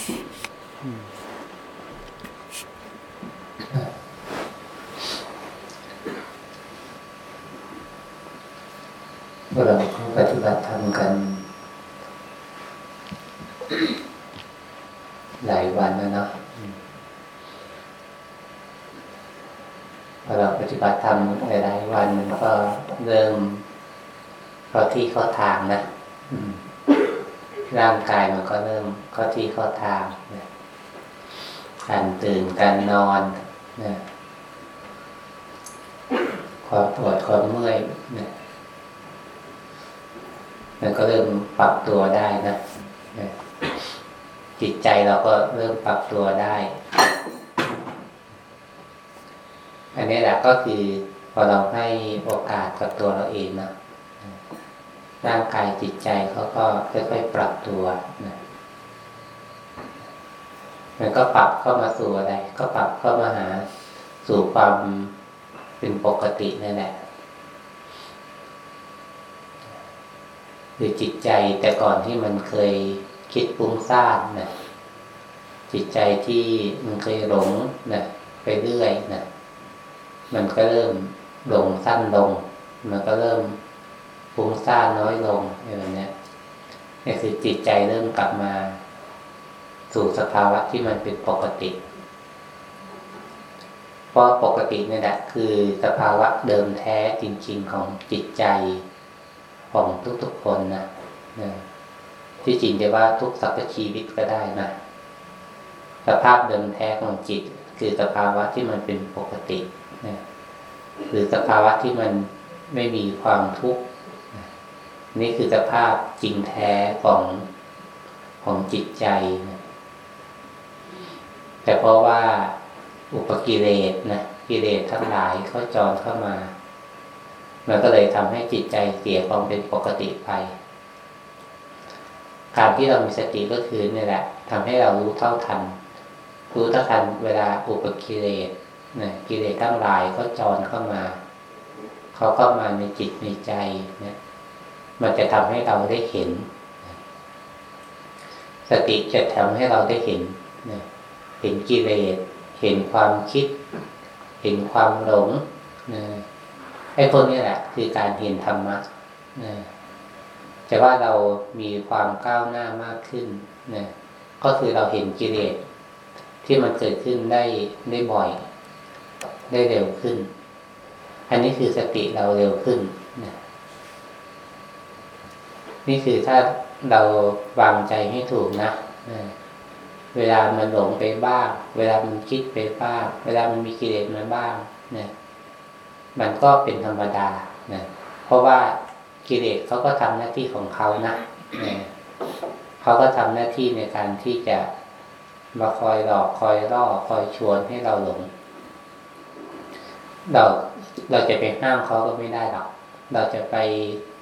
พวกเราปฏิบัติธรรมกัน หลายวันแล้วเนาะพอเราปฏิบัติธรรมหลายวันมันก็เริ่มเข้าที่เข้าทางนะ ร่างกายมันก็เริ่มเข้าที่เข้าทางนะการตื่นการนอนนะความปวดความเมื่อยนะมันก็เริ่มปรับตัวได้นะนะจิตใจเราก็เริ่มปรับตัวได้ อันนี้แหละก็คือพอเราให้โอกาสกับตัวเราเองนะ ร่างกายจิตใจเขาก็ค่อยๆปรับตัวนะมันก็ปรับเข้ามาสู่อะไร ก็ปรับเข้ามาหาสู่ความเป็นปกตินั่นแหละคือจิตใจแต่ก่อนที่มันเคยคิดฟุ้งซ่านนะจิตใจที่มันเคยหลงนะไปเรื่อยนะมันก็เริ่มหลงสั้นลง มันก็เริ่ม ฟุ้งซ่านน้อยลงอะไรแบบนี้นี่คือจิตใจเริ่มกลับมา สู่สภาวะที่มันเป็นปกติเพราะปกตินี่แหละคือสภาวะเดิมแท้จริง ๆ ของจิตใจของทุกๆคนนะนะที่จริงจะว่าทุกสรรพชีวิตก็ได้นะสภาพเดิมแท้ของจิต คือสภาวะที่มันเป็นปกตินะหรือสภาวะที่มันไม่มีความทุกข์ นี่คือสภาพจริงแท้ของของจิตใจนะแต่เพราะว่าอุปกิเลสนะกิเลสทั้งหลายเขาจรเข้ามา มันก็เลยทำให้จิตใจเสียความเป็นปกติไปการที่เรามีสติก็คือนี่แหละทำให้เรารู้เท่าทัน รู้เท่าทันเวลาอุปกิเลสนะกิเลสทั้งหลายเขาจรเข้ามา เขาเข้ามาในจิตในใจเนี่ย มันจะทำให้เราได้เห็น สติจะทำให้เราได้เห็นเห็นกิเลสเห็นความคิด เห็นความหลงไอ้พวกนี้แหละ คือการเห็นธรรมะจะว่าเรามีความก้าวหน้ามากขึ้นนะก็คือเราเห็นกิเลสที่มันเกิดขึ้นได้ได้บ่อย ได้เร็วขึ้น อันนี้คือสติเราเร็วขึ้น นี่คือถ้าเราวางใจให้ถูกนะเวลามันหลงไปบ้าง เวลามันคิดไปบ้าง เวลามันมีกิเลสมาบ้างเนี่ยมันก็เป็นธรรมดานะเพราะว่ากิเลสเขาก็ทำหน้าที่ของเขานะเขาก็ทำหน้าที่ในการที่จะมาคอยหลอกคอยล่อคอยชวนให้เราหลง เราเราจะไปห้ามเขาก็ไม่ได้หรอก เราจะไป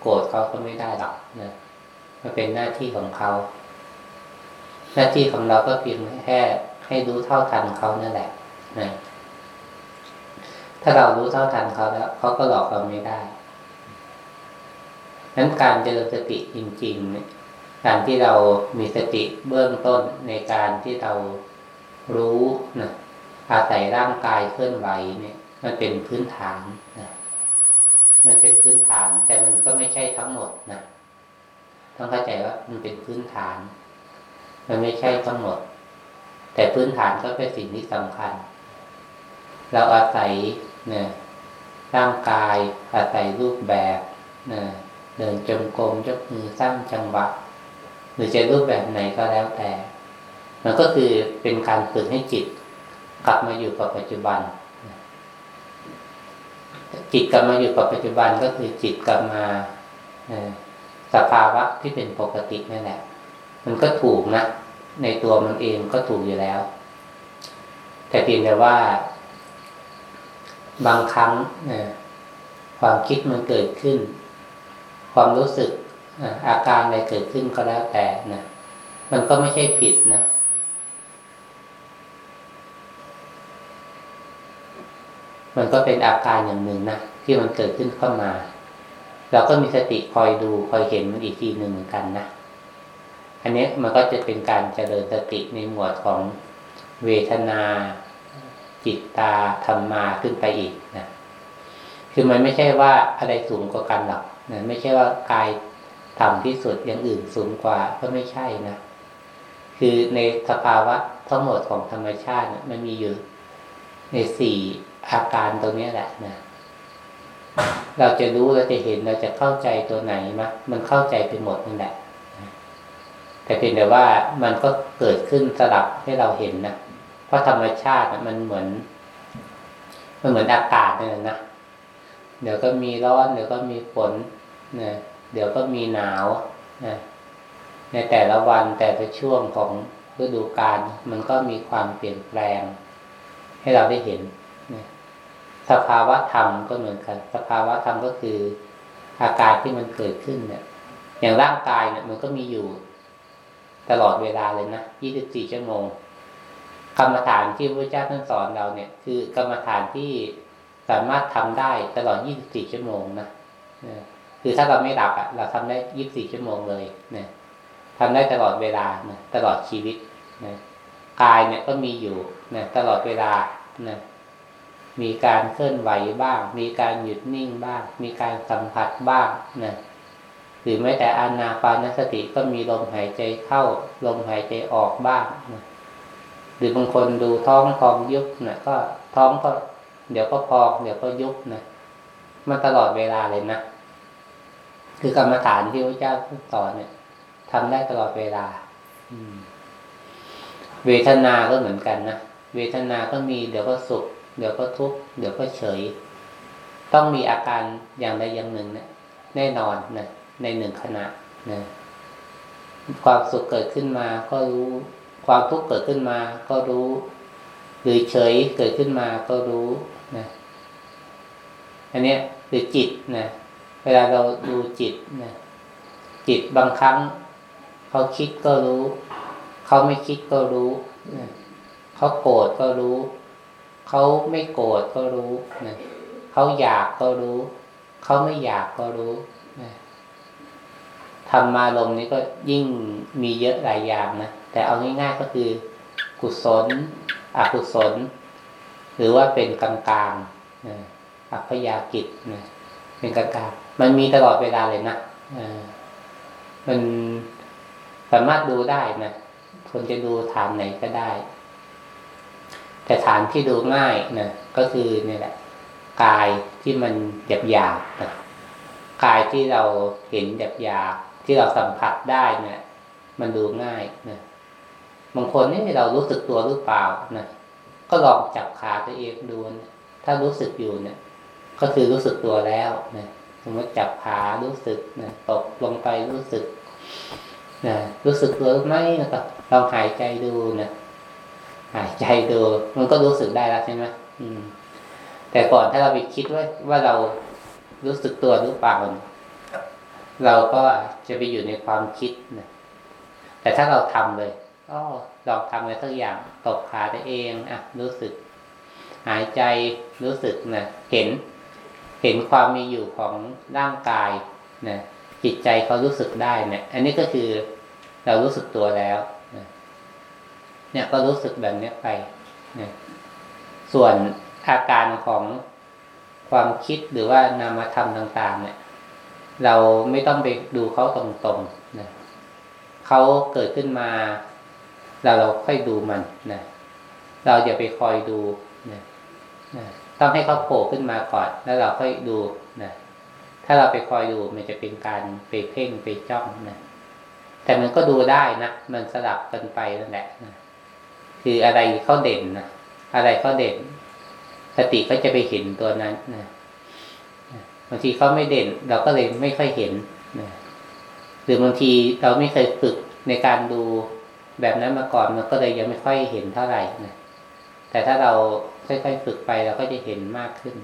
โกรธเขาก็ไม่ได้หรอกนะมันเป็นหน้าที่ของเขา หน้าที่ของเราก็เพียงแค่ให้รู้เท่าทันเขานั่นแหละนะถ้าเรารู้เท่าทันเขาแล้วเขาก็หลอกเราไม่ได้นั้นการเจริญสติจริงๆเนี่ยการที่เรามีสติเบื้องต้นในการที่เรารู้นะอาศัยร่างกายเคลื่อนไหวเนี่ย มันเป็นพื้นฐานนะ มันเป็นพื้นฐาน แต่มันก็ไม่ใช่ทั้งหมดนะต้องเข้าใจว่ามันเป็นพื้นฐาน มันไม่ใช่ทั้งหมด แต่พื้นฐานก็เป็นสิ่งที่สำคัญ เราอาศัยเนี่ยร่างกายอาศัยรูปแบบเนะเดินจงกรมยกมือสร้างจังหวะหรือจะรูปแบบไหนก็แล้วแต่ มันก็คือเป็นการฝึกให้จิต กลับมาอยู่กับปัจจุบัน จิตกลับมาอยู่กับปัจจุบันก็คือจิตกลับมาสภาวะที่เป็นปกตินั่นแหละ มันก็ถูกนะ ในตัวมันเองก็ถูกอยู่แล้ว แต่เพียงแต่ว่า บางครั้งความคิดมันเกิดขึ้น ความรู้สึกอาการอะไรเกิดขึ้นก็แล้วแต่นะมันก็ไม่ใช่ผิดนะ มันก็เป็นอาการอย่างหนึ่งนะที่มันเกิดขึ้นเข้ามา เราก็มีสติคอยดูคอยเห็นมันอีกทีหนึ่งเหมือนกันนะอันนี้มันก็จะเป็นการเจริญสติในหมวดของเวทนา จิตตาธรรมาขึ้นไปอีกนะคือมันไม่ใช่ว่าอะไรสูงกว่ากันหรอกนะไม่ใช่ว่ากายต่ำที่สุดอย่างอื่นสูงกว่าก็ไม่ใช่นะคือในสภาวะทั้งหมดของธรรมชาติมันมีอยู่ในสี่ อาการตรงนี้แหละนะเราจะรู้เราจะเห็นเราจะเข้าใจตัวไหนมะมันเข้าใจไปหมดนั่นแหละแต่เพียงแต่ว่ามันก็เกิดขึ้นสลับให้เราเห็นนะเพราะธรรมชาติมันเหมือน มันเหมือนอากาศนี่แหละนะเดี๋ยวก็มีร้อนเดี๋ยวก็มีฝนนะเดี๋ยวก็มีหนาวนะในแต่ละวันแต่ละช่วงของฤดูกาลมันก็มีความเปลี่ยนแปลง ให้เราได้เห็น สภาวะธรรมก็เหมือนกัน สภาวะธรรมก็คืออาการที่มันเกิดขึ้นเนี่ย อย่างร่างกายเนี่ย มันก็มีอยู่ ตลอดเวลาเลยนะ24ชั่วโมงกรรมฐานที่พระเจ้าท่านสอนเราเนี่ย คือกรรมฐานที่สามารถทำได้ตลอด 24 ชั่วโมงนะคือถ้าเราไม่หลับอะ เราทำได้ 24 ชั่วโมงเลยนะทำได้ตลอดเวลานะตลอดชีวิตนะกายเนี่ยก็มีอยู่นะตลอดเวลานะ มีการเคลื่อนไหวบ้าง มีการหยุดนิ่งบ้าง มีการสัมผัสบ้างนะหรือแม้แต่อานาปานสติก็มีลมหายใจเข้า ลมหายใจออกบ้างนะหรือบางคนดูท้องพองยุบนะก็ท้องก็ เดี๋ยวก็พองเดี๋ยวก็ยุบนะมันตลอดเวลาเลยนะคือกรรมฐานที่พระเจ้าสอนเนี่ยทำได้ตลอดเวลาเวทนาก็เหมือนกันนะเวทนาก็มีเดี๋ยวก็สุข เดี๋ยวก็ทุกข์เดี๋ยวก็เฉย ต้องมีอาการอย่างใดอย่างหนึ่งเนะแน่นอนนะในหนึ่งขณะนะความสุขเกิดขึ้นมาก็รู้ความทุกข์เกิดขึ้นมาก็รู้ หรือเฉยเกิดขึ้นมาก็รู้นะอันนี้หรือจิตนะเวลาเราดูจิตนะจิตบางครั้ง เขาคิดก็รู้ เขาไม่คิดก็รู้นะเขาโกรธก็รู้ เขาไม่โกรธก็รู้นะเขาอยากก็รู้ เขาไม่อยากก็รู้นะธรรมาลมนี้ก็ยิ่งมีเยอะหลายอย่างนะแต่เอาง่ายๆก็คือกุศล อกุศล หรือว่าเป็นกลางๆนะอัพยากิจนะเป็นกลางๆมันมีตลอดเวลาเลยนะมันสามารถดูได้นะคนจะดูฐานไหนก็ได้ แต่ฐานที่ดูง่ายนะก็คือเนี่ยแหละ กายที่มันหยาบหยาบนะกายที่เราเห็นหยาบหยาบที่เราสัมผัสได้เนี่ยมันดูง่ายนะบางคนนี่เรารู้สึกตัวหรือเปล่านะก็ลองจับขาตัวเองดูนะถ้ารู้สึกอยู่เนี่ย ก็คือรู้สึกตัวแล้วนะสมมติจับขารู้สึกนะตกลงไปรู้สึกนะรู้สึกตัวไหมนะครับลองหายใจดูนะ หายใจดูมันก็รู้สึกได้แล้วใช่ไหมอืม แต่ก่อนถ้าเราไปคิดว่าว่าเรารู้สึกตัวหรือเปล่าเราก็จะไปอยู่ในความคิดนะแต่ถ้าเราทำเลยก็ลองทำอะไรสักอย่างตบขาตัวเองอะรู้สึก หายใจรู้สึกนะเห็น เห็นความมีอยู่ของร่างกายนะจิตใจเขารู้สึกได้เนะี่ย อันนี้ก็คือเรารู้สึกตัวแล้ว เนี่ยก็รู้สึกแบบนี้ไปนะส่วนอาการของความคิดหรือว่านามธรรมต่าง ๆ เนี่ย เราไม่ต้องไปดูเขาตรงๆนะเขาเกิดขึ้นมา เราเราค่อยดูมันนะเราอย่าไปคอยดูนะนะต้องให้เขาโผล่ขึ้นมาก่อนแล้วเราค่อยดูนะถ้าเราไปคอยดูมันจะเป็นการไปเพ่งไปจ้องนะแต่มันก็ดูได้นะมันสลับกันไปนั่นแหละนะ คืออะไรเขาเด่นนะอะไรเขาเด่น สติก็จะไปเห็นตัวนั้นนะบางทีเขาไม่เด่น เราก็เลยไม่ค่อยเห็นนะหรือบางทีเราไม่เคยฝึกในการดูแบบนั้นมาก่อนมันก็เลยยังไม่ค่อยเห็นเท่าไหร่นะแต่ถ้าเราค่อยๆฝึกไปเราก็จะเห็นมากขึ้น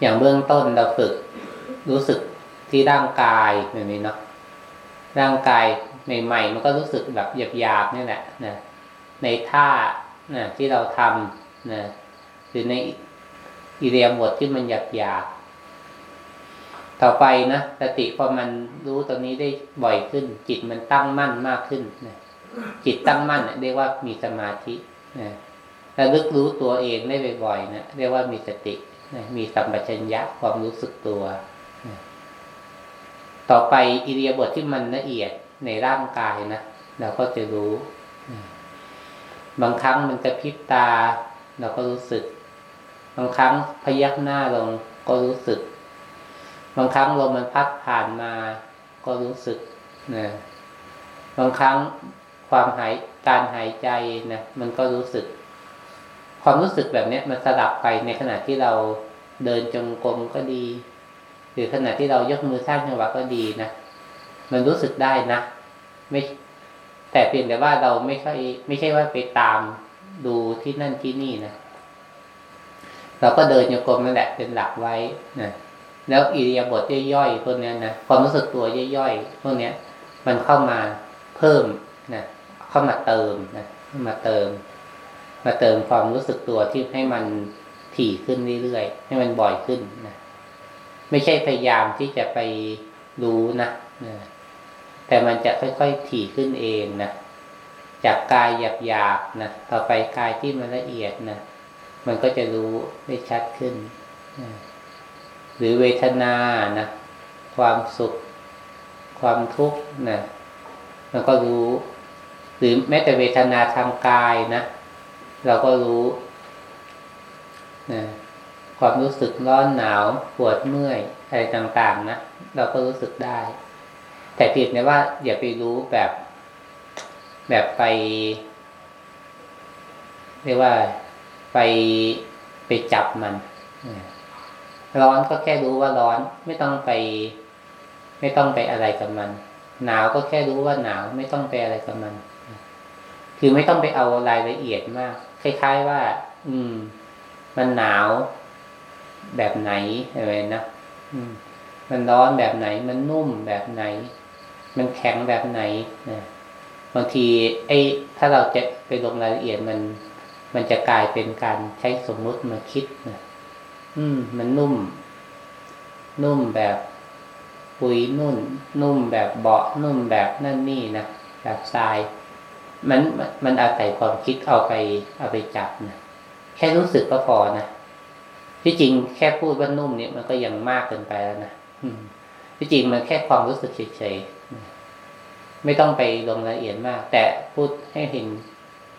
อย่างเบื้องต้นเราฝึกรู้สึกที่ร่างกายแบบนี้เนาะร่างกาย ใหม่ๆ มันก็รู้สึกแบบหยาบๆนี่แหละนะในท่านะที่เราทำนะหรือในอิเดียบทที่มันหยาบๆต่อไปนะสติพอมันรู้ตรงนี้ได้บ่อยขึ้น จิตมันตั้งมั่นมากขึ้นนะจิตตั้งมั่นเรียกว่ามีสมาธินะระลึกรู้ตัวเองได้บ่อยๆนะเรียกว่ามีสตินะมีสัมปชัญญะความรู้สึกตัวนะต่อไปอิเริยบทที่มันละเอียด ในร่างกายนะเราก็จะรู้ บางครั้งมันจะพิบตา เราก็รู้สึก บางครั้งพยักหน้าลงก็รู้สึก บางครั้งลมมันพัดผ่านมาก็รู้สึกนะบางครั้งความหายการหายใจนะมันก็รู้สึก ความรู้สึกแบบนี้มันสลับไปในขณะที่เราเดินจงกรมก็ดี หรือขณะที่เรายกมือสร้างจังหวะก็ดีนะ มันรู้สึกได้นะ ไม่ แต่เพียงแต่ว่าเราไม่ใช่ไม่ใช่ว่าไปตามดูที่นั่นที่นี่นะเราก็เดินโยกมนั่นแหละเป็นหลักไว้นะแล้วอิริยาบถย่อยๆพวกนี้นะความรู้สึกตัวย่อยๆพวกนี้มันเข้ามาเพิ่มนะเข้ามาเติมนะมาเติม มาเติมความรู้สึกตัวที่ให้มันถี่ขึ้นเรื่อยๆให้มันบ่อยขึ้นนะไม่ใช่พยายามที่จะไปรู้นะนะ แต่มันจะค่อยๆถี่ขึ้นเองนะจากกายหยาบๆนะต่อไปกายที่มันละเอียดนะมันก็จะรู้ได้ชัดขึ้น หรือเวทนานะความสุข ความทุกข์นะมันก็รู้ หรือแม้แต่เวทนาทางกายนะเราก็รู้นะความรู้สึกร้อนหนาวปวดเมื่อยอะไรต่างๆนะเราก็รู้สึกได้ แต่ผิดนะว่า อย่าไปรู้แบบแบบไป เรียกว่าไปไปจับมัน ร้อนก็แค่รู้ว่าร้อนไม่ต้องไป ไม่ต้องไปอะไรกับมัน หนาวก็แค่รู้ว่าหนาวไม่ต้องไปอะไรกับมัน คือไม่ต้องไปเอารายละเอียดมาก คล้าย ๆว่า อืม มันหนาวแบบไหนอะไรนะอืมมันร้อนแบบไหน มันนุ่มแบบไหน มันแข็งแบบไหนนะบางทีไอ้ถ้าเราจะไปลงรายละเอียดมัน มันจะกลายเป็นการใช้สมมุติมาคิดนะอืม มันนุ่ม นุ่มแบบปุยนุ่น นุ่มแบบเบาะนุ่มแบบนั่นนี่นะแบบทราย มันมันอาศัยความคิดเอาไปเอาไปจับนะแค่รู้สึกก็พอนะที่จริงแค่พูดว่านุ่มเนี่ยมันก็ยังมากเกินไปแล้วนะที่จริงมันแค่ความรู้สึกเฉย ไม่ต้องไปลงรายละเอียดมาก แต่พูดให้เห็น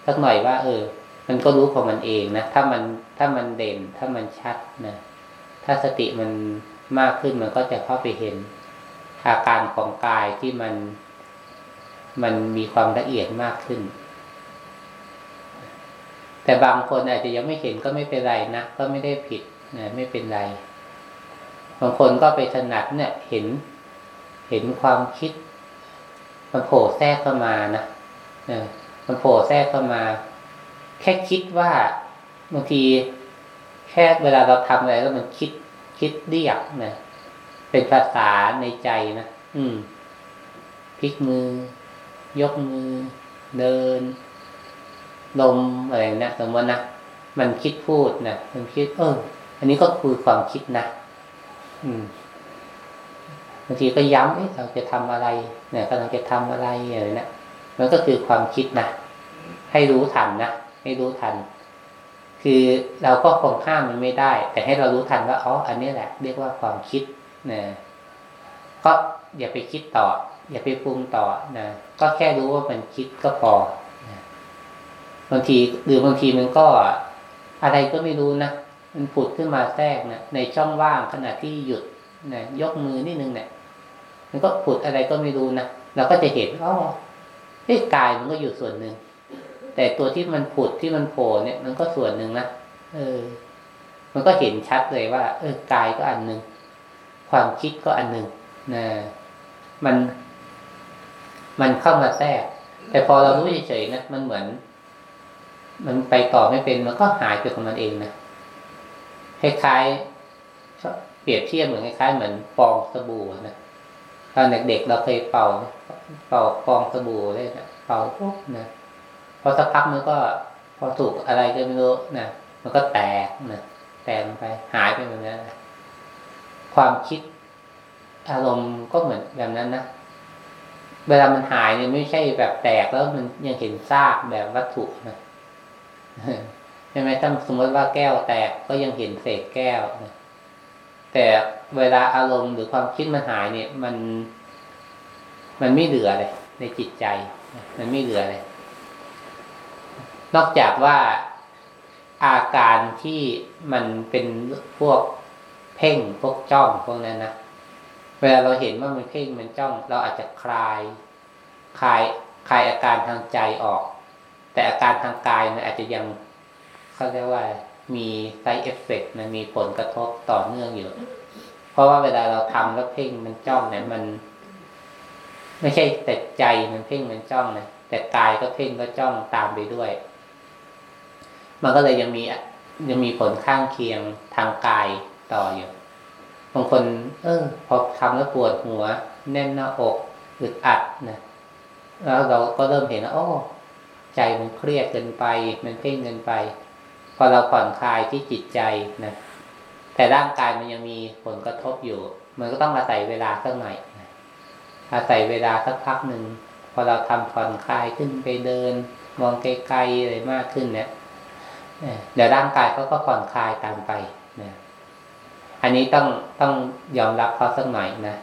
สักหน่อยว่า เออ มันก็รู้ของมันเองนะถ้ามันถ้ามันเด่น ถ้ามันชัดนะถ้าสติมันมากขึ้นมันก็จะเข้าไปเห็นอาการของกายที่มัน มันมีความละเอียดมากขึ้น แต่บางคนอาจจะยังไม่เห็นก็ไม่เป็นไรนะก็ไม่ได้ผิดนะไม่เป็นไรบางคนก็ไปถนัดเนี่ย เห็น เห็นความคิด มันโผล่แทรกเข้ามานะมันโผล่แทรกเข้ามา แค่คิดว่าบางทีแค่เวลาเราทำอะไรแล้วมันคิดคิดเรียกนะเป็นภาษาในใจนะอืมพลิกมือ ยกมือ เดินลมอะไรนะสมมตินะมันคิดพูดนะมันคิด เออ อันนี้ก็คือความคิดนะอืมางทีก็ย้ำเอ๊ะเราจะทำอะไร เนี่ยกำลังจะทำอะไรอะไรเนะี่ยมันก็คือความคิดนะให้รู้ทันนะให้รู้ทัน คือเราก็คงห้ามมันไม่ได้ แต่ให้เรารู้ทันว่าอ๋ออันนี้แหละ เรียกว่าความคิดนะก็อย่าไปคิดต่อ อย่าไปปรุงต่อนะก็แค่รู้ว่ามันคิดก็พอบางทีหรือบางทีมันก็อะไรก็ไม่รู้นะมันผุดขึ้นมาแทรกนะในช่องว่างขณะที่หยุดนะยกมือนิดนึงเนะี่ย มันก็ผุดอะไรก็ไม่รู้นะเราก็จะเห็นอ๋อไอ้กายมันก็อยู่ส่วนหนึ่งแต่ตัวที่มันผุดที่มันโผล่เนี่ย มันก็ส่วนหนึ่งนะเออ มันก็เห็นชัดเลยว่า เออกายก็อันหนึ่งความคิดก็อันหนึ่งนะมัน มันเข้ามาแทรก แต่พอเรารู้เฉยๆนะมันเหมือน มันไปต่อไม่เป็นมันก็หายไปของมันเองนะคล้ายๆเปรียบเทียบเหมือนคล้ายๆเหมือนฟองสบู่นะ ตอนเด็กๆเราเคยเป่า เป่าฟองสบู่เลยนะเป่าปุ๊บนะพอสักพักมันก็พอถูกอะไรก็ไม่รู้นะมันก็แตกนะแตกไปหายไปเหมือนกันความคิดอารมณ์ก็เหมือนแบบนั้นนะเวลามันหายเนี่ยไม่ใช่แบบแตกแล้วมันยังเห็นซากแบบวัตถุนะใช่ไหมถ้าสมมติว่าแก้วแตกก็ยังเห็นเศษแก้วนะ แต่เวลาอารมณ์หรือความคิดมันหายเนี่ย มัน มันไม่เหลือเลย ในจิตใจ มันไม่เหลือเลย นอกจากว่าอาการที่มันเป็นพวกเพ่งพวกจ้องพวกนั้นนะเวลาเราเห็นว่ามันเพ่งมันจ้อง เราอาจจะคลายคลายคลายอาการทางใจออก แต่อาการทางกายมันอาจจะยังเขาเรียกว่า มีไซเอฟเฟกต์มันมีผลกระทบต่อเนื่องอยู่ เพราะว่าเวลาเราทำแล้วเพ่งมันจ้องเนี่ยมัน ไม่ใช่แต่ใจมันเพ่งมันจ้องนะแต่กายก็เพ่งก็จ้องตามไปด้วย มันก็เลยยังมียังมีผลข้างเคียงทางกายต่ออยู่บางคน เออ พอทำแล้วปวดหัว แน่นหน้าอกอึดอัดนะแล้วเราก็เริ่มเห็นว่าโอ้ใจมันเครียดเกินไป มันเพ่งเกินไป พอเราผ่อนคลายที่จิตใจนะแต่ร่างกายมันยังมีผลกระทบอยู่ มันก็ต้องอาศัยเวลาสักหน่อยอาศัยเวลาสักพักหนึ่งพอเราทำผ่อนคลายขึ้นไปเดิน มองไกลๆอะไรมากขึ้นเนี่ยเดี๋ยวร่างกายเขาก็ผ่อนคลายตามไปนะอันนี้ต้องต้องยอมรับเขาสักหน่อยนะ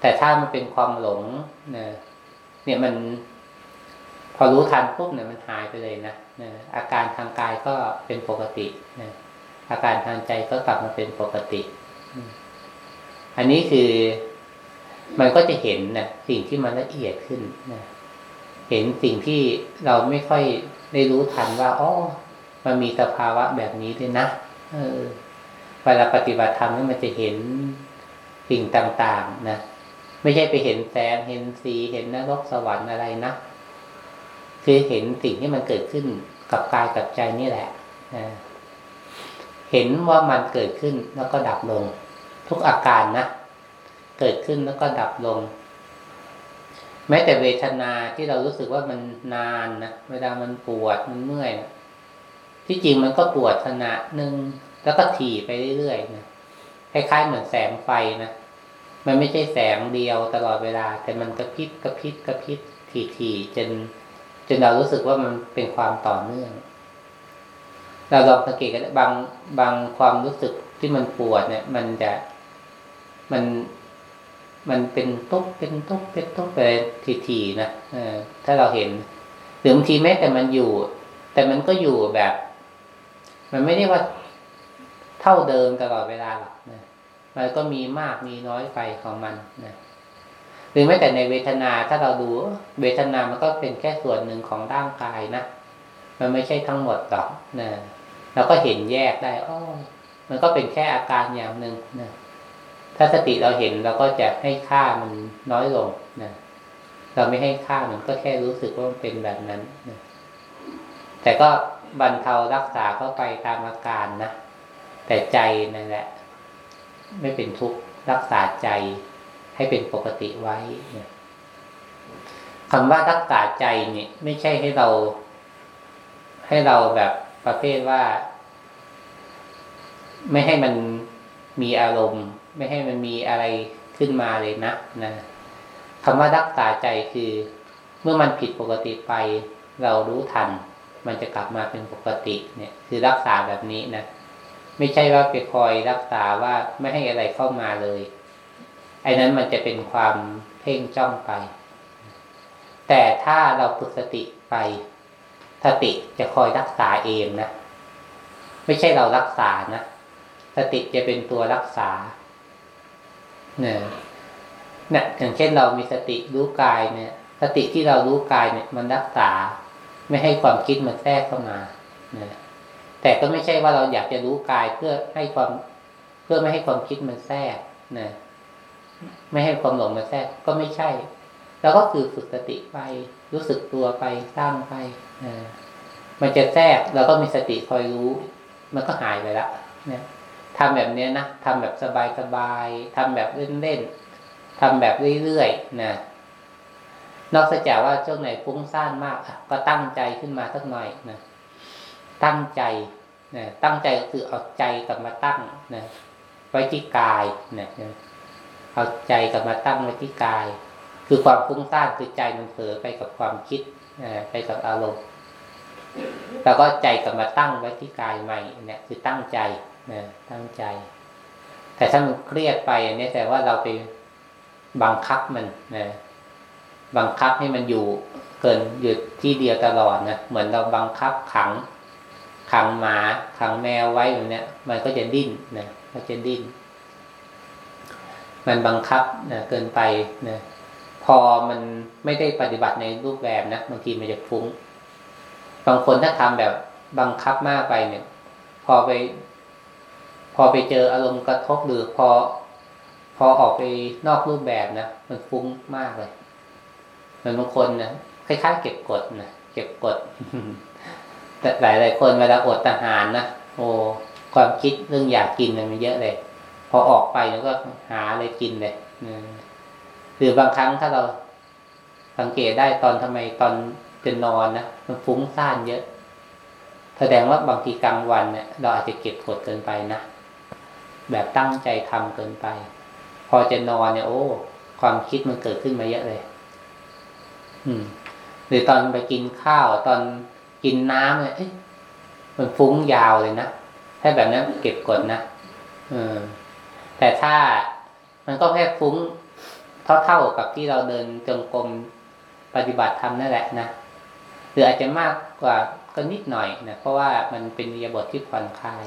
แต่ถ้ามันเป็นความหลงนะเนี่ยมัน พอรู้ทันปุ๊บเนี่ยมันหายไปเลยนะ นะอาการทางกายก็เป็นปกตินะอาการทางใจก็กลับมาเป็นปกติ อันนี้คือมันก็จะเห็นนะสิ่งที่มันละเอียดขึ้นนะเห็นสิ่งที่เราไม่ค่อยได้รู้ทันว่าอ๋อมันมีสภาวะแบบนี้ด้วยนะเออเวลาปฏิบัติธรรมนี่มันจะเห็นสิ่งต่าง ๆ นะไม่ใช่ไปเห็นแสงเห็นสีเห็นนรกสวรรค์อะไรนะ คือเห็นสิ่งที่มันเกิดขึ้นกับกายกับใจนี่แหละนะเห็นว่ามันเกิดขึ้นแล้วก็ดับลง ทุกอาการนะเกิดขึ้นแล้วก็ดับลง แม้แต่เวทนาที่เรารู้สึกว่ามันนานนะเวลามันปวดมันเมื่อยนะที่จริงมันก็ปวดขณะหนึ่งแล้วก็ถี่ไปเรื่อยๆนะคล้ายๆเหมือนแสงไฟนะมันไม่ใช่แสงเดียวตลอดเวลา แต่มันกระพริบกระพริบกระพริบถี่ๆจน จนเรารู้สึกว่ามันเป็นความต่อเนื่อง เราลองสังเกตกันบางบางความรู้สึกที่มันปวดเนี่ย มันจะมันมันเป็นตุ๊บเป็นตุ๊บเป็นตุ๊บไปทีๆนะเออถ้าเราเห็นหรือบางทีแม้แต่มันอยู่ แต่มันก็อยู่แบบ มันไม่ได้ว่าเท่าเดิมตลอดเวลาหรอกนะมันก็มีมากมีน้อยไปของมันนะ รือแม้แต่ในเวทนาถ้าเราดูเวทนามันก็เป็นแค่ส่วนหนึ่งของร่างกายนะมันไม่ใช่ทั้งหมดหรอกนะเราก็เห็นแยกได้อ้อมันก็เป็นแค่อาการอย่างหนึ่งนะถ้าสติเราเห็นเราก็จะให้ค่ามันน้อยลงนะเราไม่ให้ค่ามันก็แค่รู้สึกว่ามันเป็นแบบนั้นนะแต่ก็บรรเทารักษาเข้าไปตามอาการนะแต่ใจนั่นแหละ ไม่เป็นทุกข์รักษาใจ ให้เป็นปกติไว้คำว่ารักษาใจเนี่ยไม่ใช่ให้เรา ให้เราแบบประเภทว่า ไม่ให้มันมีอารมณ์ ไม่ให้มันมีอะไรขึ้นมาเลยนะนะคำว่ารักษาใจคือ เมื่อมันผิดปกติไป เรารู้ทัน มันจะกลับมาเป็นปกติ เนี่ย คือรักษาแบบนี้นะไม่ใช่ว่าไปคอยรักษาว่าไม่ให้อะไรเข้ามาเลย อ้นั้นมันจะเป็นความเพ่งจ้องไป แต่ถ้าเราฝึกสติไป สติจะคอยรักษาเองนะ ไม่ใช่เรารักษานะสติจะเป็นตัวรักษาเนี่ยเนี่ยอย่างเช่นเรามีสติรู้กายเนี่ย สติที่เรารู้กายเนี่ย มันรักษา ไม่ให้ความคิดมันแทรกเข้ามาเนี่ยแต่ก็ไม่ใช่ว่าเราอยากจะรู้กายเพื่อให้ความ เพื่อไม่ให้ความคิดมันแทรกนะ ไม่ให้ความหลงมันแทรกก็ไม่ใช่เราก็คือฝึกสติไปรู้สึกตัวไปสร้างไปนะมันจะแทรกเราก็มีสติคอยรู้ มันก็หายไปละนะทำแบบนี้นะทำแบบสบายๆทำแบบเล่นๆทำแบบเรื่อยๆนะนอกจากว่าช่วงไหนฟุ้งซ่านมากก็ตั้งใจขึ้นมาสักหน่อยนะตั้งใจนะตั้งใจก็คือเอาใจกลับมาตั้งนะไว้ที่กายนะ เอาใจกลับมาตั้งไว้ที่กาย คือความฟุ้งซ่านคือใจมันเผลอไปกับความคิดไปกับอารมณ์แล้วก็ใจกลับมาตั้งไว้ที่กายใหม่เนี่ยคือตั้งใจนะตั้งใจ แต่ถ้ามันเครียดไปเนี่ยแต่ว่าเราไปบังคับมันนะบังคับให้มันอยู่เกินหยุดที่เดียวตลอดนะเหมือนเราบังคับขังขังหมาขังแมวไว้แบบนี้มันก็จะดิ้นนะก็จะดิ้น มันบังคับนะเกินไปนะพอมันไม่ได้ปฏิบัติในรูปแบบนะบางทีมันจะฟุ้ง บางคนถ้าทำแบบบังคับมากไปเนี่ย พอไป พอไปเจออารมณ์กระทบหรือพอ พอออกไปนอกรูปแบบนะมันฟุ้งมากเลยเหมือนบางคนนะคล้ายๆเก็บกดนะเก็บกดแต่หลายหลายคนเวลาอดอาหารนะโอ้ความคิดเรื่องอยากกินมันเยอะเลย พอออกไปแล้วก็หาอะไรกินเลยหรือบางครั้งถ้าเราสังเกตได้ตอนทำไมตอนจะนอนนะมันฟุ้งซ่านเยอะ แสดงว่าบางทีกลางวันเนี่ยเราอาจจะเก็บกดเกินไปนะแบบตั้งใจทำเกินไป พอจะนอนเนี่ย โอ้ ความคิดมันเกิดขึ้นมาเยอะเลย อืม หรือตอนไปกินข้าว ตอนกินน้ำเนี่ยมันฟุ้งยาวเลยนะถ้าแบบนั้นเก็บกดนะเออ แต่ถ้ามันก็แค่ฟุ้งเท่าๆกับที่เราเดินจงกรมปฏิบัติธรรมนั่นแหละนะหรืออาจจะมากกว่าก็นิดหน่อยนะเพราะว่ามันเป็นยาบทที่ผ่อนคลาย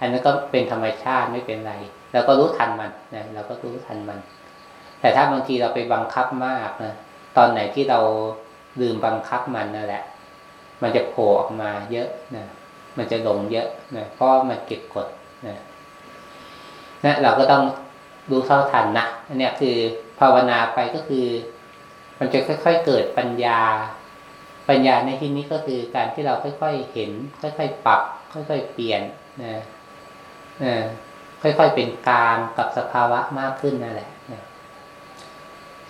อันนั้นก็เป็นธรรมชาติไม่เป็นไรเราก็รู้ทันมันนะเราก็รู้ทันมัน แต่ถ้าบางทีเราไปบังคับมากนะตอนไหนที่เราลืมบังคับมันนั่นแหละ มันจะโผล่ออกมาเยอะนะมันจะหลงเยอะนะเพราะมันเก็บกดนะ นะเราก็ต้องดูเท่าทันนะอันนี้คือภาวนาไปก็คือ มันจะค่อย ๆ เกิดปัญญา ปัญญาในที่นี้ก็คือการที่เราค่อยๆเห็น ค่อยๆปรับ ค่อยๆเปลี่ยนนะนะค่อยๆเป็นกลางกับสภาวะมากขึ้นนั่นแหละนะ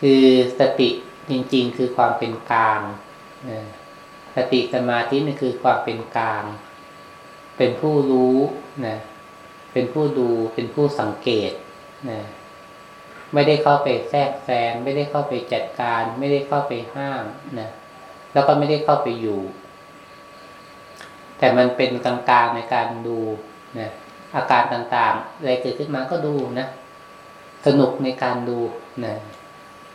คือสติจริง ๆ คือความเป็นกลางนะสติสมาธินี่คือความเป็นกลาง เป็นผู้รู้นะ เป็นผู้ดูเป็นผู้สังเกตนะไม่ได้เข้าไปแทรกแซงไม่ได้เข้าไปจัดการ ไม่ได้เข้าไปห้ามนะแล้วก็ไม่ได้เข้าไปอยู่ แต่มันเป็นกลางๆในการดูนะอาการต่างๆอะไรเกิดขึ้นมาก็ดูนะสนุกในการดูนะ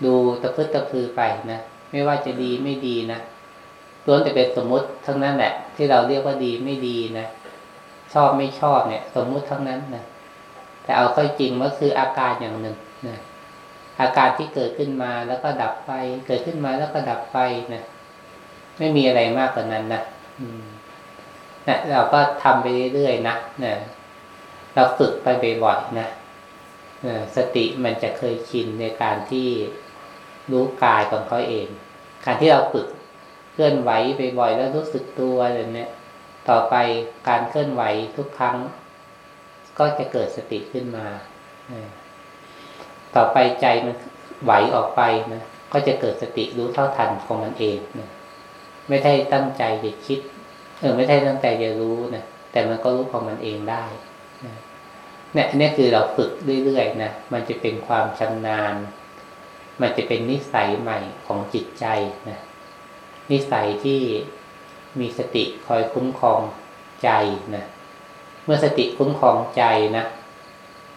ดูตะพื้ตะพือไปนะไม่ว่าจะดีไม่ดีนะล้วนแต่เป็นสมมติทั้งนั้นแหละ ที่เราเรียกว่าดีไม่ดีนะ ชอบไม่ชอบเนี่ย สมมุติทั้งนั้นนะแต่เอาค่อยจริงมันคืออาการอย่างหนึ่งนะอาการที่เกิดขึ้นมาแล้วก็ดับไป เกิดขึ้นมาแล้วก็ดับไปนะไม่มีอะไรมากกว่านั้นนะนะเราก็ทำไปเรื่อยๆนะนะเราฝึกไปบ่อยๆนะสติมันจะเคยชินในการที่รู้กายของเขาเอง การที่เราฝึกเคลื่อนไหวบ่อยๆแล้วรู้สึกตัวอะไรเนี้ย ต่อไปการเคลื่อนไหวทุกครั้ง ก็จะเกิดสติขึ้นมา ต่อไปใจมันไหวออกไปนะก็จะเกิดสติรู้เท่าทันของมันเองนะไม่ได้ตั้งใจจะคิด เออไม่ได้ตั้งใจจะรู้นะแต่มันก็รู้ของมันเองได้นะเนี่ยนี่คือเราฝึกเรื่อยๆนะมันจะเป็นความชำนาญ มันจะเป็นนิสัยใหม่ของจิตใจนะนิสัยที่ มีสติคอยคุ้มครองใจนะเมื่อสติคุ้มครองใจนะ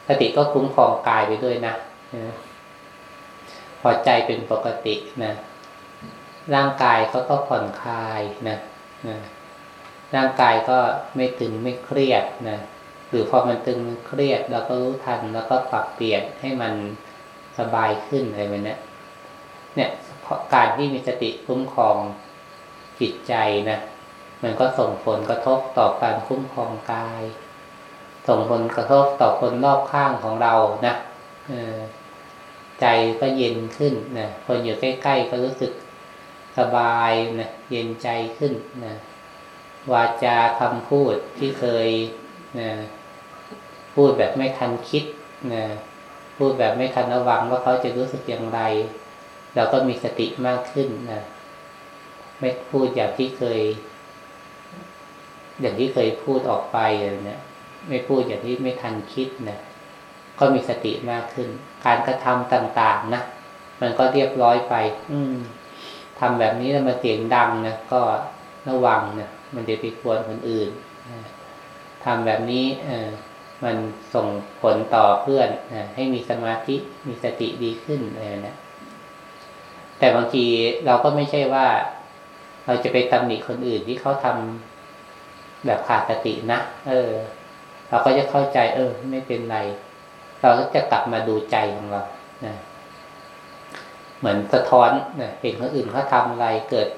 สติก็คุ้มครองกายไปด้วยนะพอใจเป็นปกตินะร่างกายเขาก็ผ่อนคลายนะนะร่างกายก็ไม่ตึงไม่เครียดนะหรือพอมันตึงเครียดเราก็รู้ทันแล้วก็ปรับเปลี่ยนให้มันสบายขึ้นอะไรแบบนี้เนี่ยการที่มีสติคุ้มครอง จิตใจนะมันก็ส่งผลกระทบต่อการคุ้มครองกาย ส่งผลกระทบต่อคนรอบข้างของเรานะใจก็เย็นขึ้นนะคนอยู่ใกล้ๆก็รู้สึกสบายนะเย็นใจขึ้นนะวาจาคำพูดที่เคยนะพูดแบบไม่ทันคิดนะพูดแบบไม่ทันระวังว่าเขาจะรู้สึกอย่างไร เราก็มีสติมากขึ้นนะ ไม่พูดอย่างที่เคย อย่างที่เคยพูดออกไปอะไรเนี่ยไม่พูดอย่างที่ไม่ทันคิดนะก็มีสติมากขึ้น การกระทำต่าง ๆนะมันก็เรียบร้อยไป อืมทำแบบนี้แล้วมาเสียงดังนะก็ระวังนะมันจะไปกวนคนอื่นทำแบบนี้เออมันส่งผลต่อเพื่อนนะให้มีสมาธิมีสติดีขึ้นอะไรนะแต่บางทีเราก็ไม่ใช่ว่า เราจะไปตำหนิคนอื่นที่เขาทำแบบขาดสตินะ เออ เราก็จะเข้าใจ เออ ไม่เป็นไร เราก็จะกลับมาดูใจของเรานะเหมือนสะท้อนนะเห็นคนอื่นเขาทาอะไรเกิด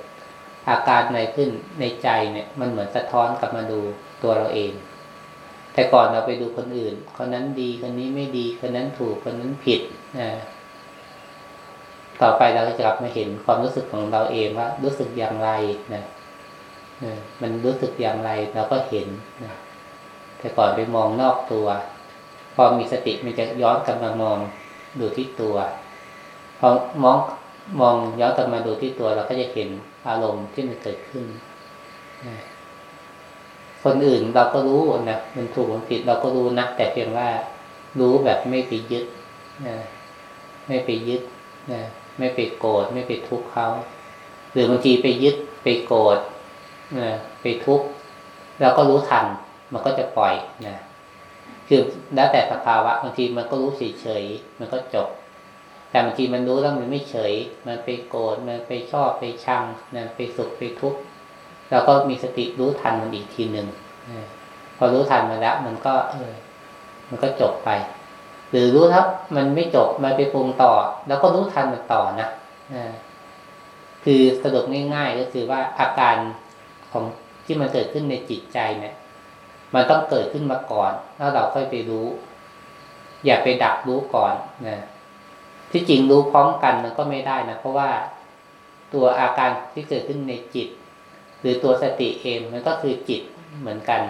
อาการอะไรขึ้นในใจเนี่ย มันเหมือนสะท้อนกลับมาดูตัวเราเอง แต่ก่อนเราไปดูคนอื่นคนนั้นดีคนนี้ไม่ดีคนนั้นถูกคนนั้นผิดนะ ต่อไปเราจะกลับมาเห็นความรู้สึกของเราเองว่า รู้สึกอย่างไรนะมันรู้สึกอย่างไรเราก็เห็นนะแต่ก่อนไปมองนอกตัว พอมีสติมันจะย้อนกลับมามองดูที่ตัวพอมองมองย้อนกลับมาดูที่ตัวเราก็จะเห็นอารมณ์ที่มันเกิดขึ้นนะคนอื่นเราก็รู้นะมันถูกมันผิดเราก็รู้นะแต่เพียงว่ารู้แบบไม่ไปยึดนะไม่ไปยึดนะ ไม่ไปโกรธไม่ไปทุกข์เขาหรือบางทีไปยึดไปโกรธนะไปทุกข์เราก็รู้ทัน มันก็จะปล่อยนะคือแล้วแต่สภาวะบางทีมันก็รู้เฉยๆมันก็จบ แต่บางทีมันรู้แล้วมันไม่เฉย มันไปโกรธมันไปชอบไปชังมันไปสุขไปทุกข์เราก็มีสติรู้ทันมันอีกทีหนึ่งพอรู้ทันมาแล้วมันก็ เออ มันก็จบไป หรือรู้ครับมันไม่จบมันไปปรุงต่อ แล้วก็รู้ทันมันต่อนะคือสรุปง่าย ๆ ก็คือว่าอาการของที่มันเกิดขึ้นในจิตใจเนี่ย มันต้องเกิดขึ้นมาก่อน แล้วเราค่อยไปรู้ อย่าไปดักรู้ก่อนนะที่จริงรู้พร้อมกันมันก็ไม่ได้นะเพราะว่าตัวอาการที่เกิดขึ้นในจิต หรือตัวสติเองมันก็คือจิตเหมือนกัน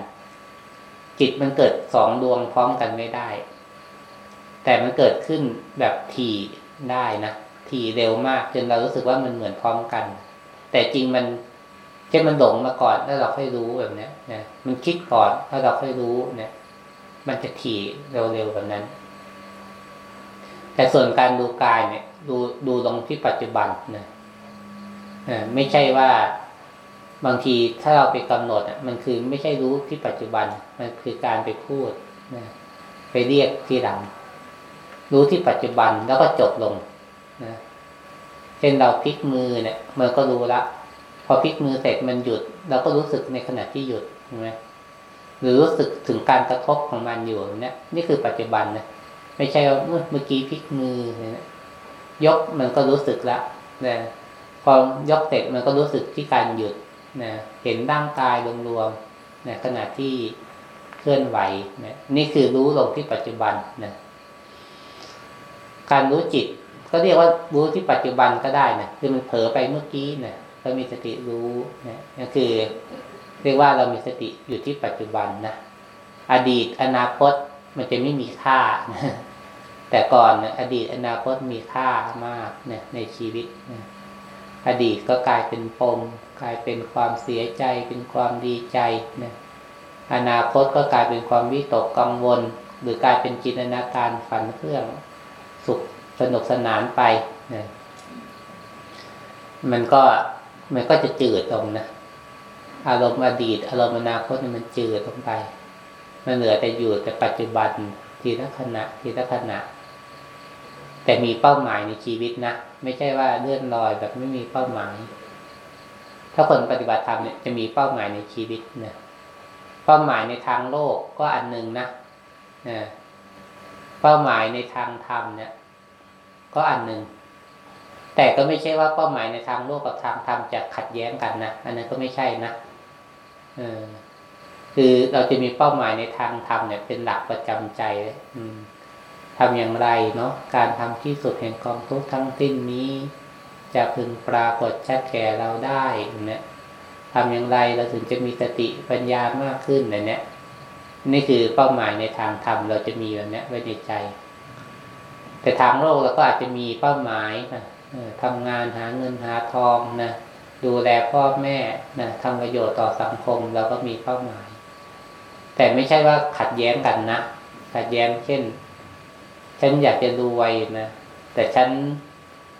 จิตมันเกิดสองดวงพร้อมกันไม่ได้ แต่มันเกิดขึ้นแบบถี่ได้นะถี่เร็วมากจนเรารู้สึกว่ามันเหมือนพร้อมกัน แต่จริงมันเช่นมันหลงมาก่อนแล้วเราค่อยรู้แบบนี้นะมันคิดก่อนแล้วเราค่อยรู้เนี่ย มันจะถี่เร็วๆแบบนั้น แต่ส่วนการดูกายเนี่ย ดูดูตรงที่ปัจจุบันนะไม่ใช่ว่าบางทีถ้าเราไปกำหนดมันคือไม่ใช่รู้ที่ปัจจุบัน มันคือการไปพูดนะไปเรียกที่หลัง รู้ที่ปัจจุบันแล้วก็จบลงนะเช่นเราพลิกมือเนี่ยมันก็รู้ละ พอพลิกมือเสร็จมันหยุดเราก็รู้สึกในขณะที่หยุดใช่ไหมหรือรู้สึกถึงการกระทบของมันอยู่เนี่ยนี่คือปัจจุบันนะไม่ใช่ว่าเมื่อกี้พลิกมือเนี่ยยกมันก็รู้สึกละนะพอยกเสร็จมันก็รู้สึกที่การหยุดนะเห็นร่างกายรวมๆนะขณะที่เคลื่อนไหวนะนี่คือรู้ลงที่ปัจจุบันนะ การรู้จิต ก็เรียกว่ารู้ที่ปัจจุบันก็ได้นะคือมันเผลอไปเมื่อกี้นะก็มีสติรู้นะก็คือ เรียกว่าเรามีสติอยู่ที่ปัจจุบันนะอดีตอนาคตมันจะไม่มีค่านะแต่ก่อนนะอดีตอนาคตมีค่ามากเนี่ยในชีวิตนะอดีตก็กลายเป็นปมกลายเป็นความเสียใจ เป็นความดีใจนะอนาคตก็กลายเป็นความวิตกกังวล หรือกลายเป็นจินตนาการฝันเพื่อง สุขสนุกสนานไปนะมันก็มันก็จะจืดตรงนะอารมณ์อดีต อารมณ์อนาคตมันจืดลงไป มันเหลือแต่อยู่แต่ปัจจุบันทีละขณะทีละขณะ แต่มีเป้าหมายในชีวิตนะไม่ใช่ว่าเลื่อนลอยแบบไม่มีเป้าหมาย ถ้าคนปฏิบัติธรรมเนี่ยจะมีเป้าหมายในชีวิตนะเป้าหมายในทางโลกก็อันหนึ่งนะนะ เป้าหมายในทางธรรมเนี่ย ก็อันหนึ่ง แต่ก็ไม่ใช่ว่าเป้าหมายในทางโลกกับทางธรรมจะขัดแย้งกันนะอันนั้นก็ไม่ใช่นะเออคือเราจะมีเป้าหมายในทางธรรมเนี่ย เป็นหลักประจำใจอืมทำอย่างไรเนาะการทำที่สุดแห่งกองทุกทั้งสิ้นนี้ จะพึงปรากฏชัดแก่เราได้เนี่ยทำอย่างไรเราถึงจะมีสติปัญญามากขึ้นเนี่ย นี่คือเป้าหมายในทางธรรมเราจะมีแบบนี้ไว้ในใจ แต่ทางโลกเราก็อาจจะมีเป้าหมายนะทำงานหาเงินหาทองนะดูแลพ่อแม่นะทำประโยชน์ต่อสังคมเราก็มีเป้าหมาย แต่ไม่ใช่ว่าขัดแย้งกันนะขัดแย้งเช่น ฉันอยากจะรวยนะแต่ฉัน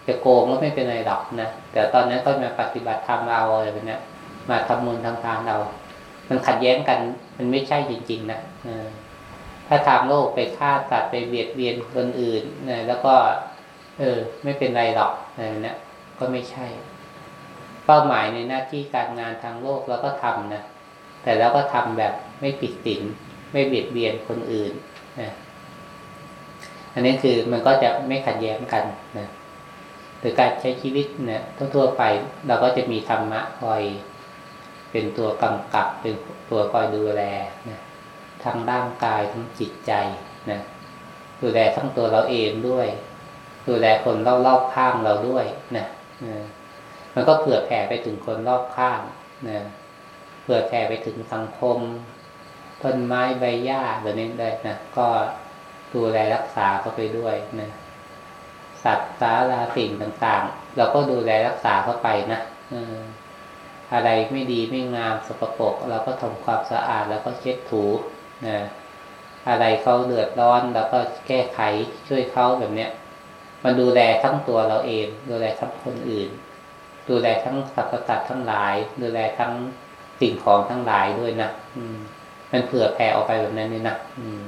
จะโกงก็ไม่เป็นไรหรอกนะแต่ตอนนั้นก็มาปฏิบัติธรรมเราอะไรแบบนี้มาทำมูลทำทานเรา มันขัดแย้งกัน มันไม่ใช่จริง ๆ นะถ้าทางโลกไปฆ่าสัตว์ไปเบียดเบียนคนอื่นนะแล้วก็ เออ ไม่เป็นไรหรอกอะไรแบบนี้ก็ไม่ใช่ เป้าหมายในหน้าที่การงานทางโลกเราก็ทำนะแต่เราก็ทำแบบไม่ผิดศีลไม่เบียดเบียนคนอื่นนะอันนี้คือมันก็จะไม่ขัดแย้งกันนะหรือการใช้ชีวิตเนี่ยทั่วๆไป เราก็จะมีธรรมะคอย เป็นตัวกำกับเป็นตัวคอยดูแลนะทั้งร่างกายทั้งจิตใจนะดูแลทั้งตัวเราเองด้วย ดูแลคนรอบๆข้างเราด้วยนะมันก็เผื่อแผ่ไปถึงคนรอบข้างนะเผื่อแผ่ไปถึงสังคม ต้นไม้ใบหญ้าแบบนี้ได้นะก็ดูแลรักษาเข้าไปด้วยนะสัตว์สาราสิ่งต่างๆ เราก็ดูแลรักษาเข้าไปนะอะไรไม่ดีไม่งามสกปรกเราก็ทำความสะอาด แล้วก็เช็ดถูนะอะไรเขาเดือดร้อนเราก็แก้ไขช่วยเขาแบบเนี้ยมันดูแลทั้งตัวเราเอง ดูแลทั้งคนอื่น ดูแลทั้งสรรพสัตว์ทั้งหลาย ดูแลทั้งสิ่งของทั้งหลายด้วยนะอืม มันเผื่อแผ่ออกไปแบบนั้นเลยนะอืม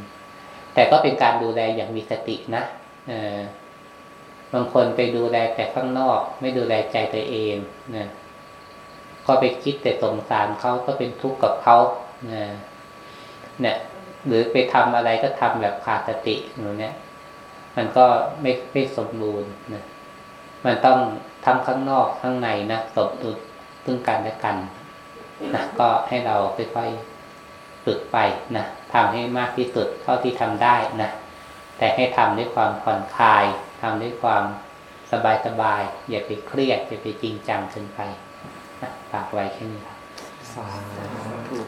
แต่ก็เป็นการดูแลอย่างมีสตินะเออบางคนไปดูแลแต่ข้างนอก ไม่ดูแลใจตัวเองนะ ก็ไปคิดแต่สงสารเขาก็เป็นทุกข์กับเขานะเนี่ยหรือไปทำอะไรก็ทำแบบขาดสติอย่างเนี้ยมันก็ไม่ไม่สมบูรณ์นะมันต้องทั้งข้างนอกข้างในนะสมดุลซึ่งกันและกันนะก็ให้เราค่อยๆฝึกไปนะทำให้มากที่สุดเท่าที่ทำได้นะแต่ให้ทำด้วยความผ่อนคลายทำด้วยความสบายๆอย่าไปเครียดอย่าไปจริงจังเกินไป ฝากไว้แค่นี้สาธุ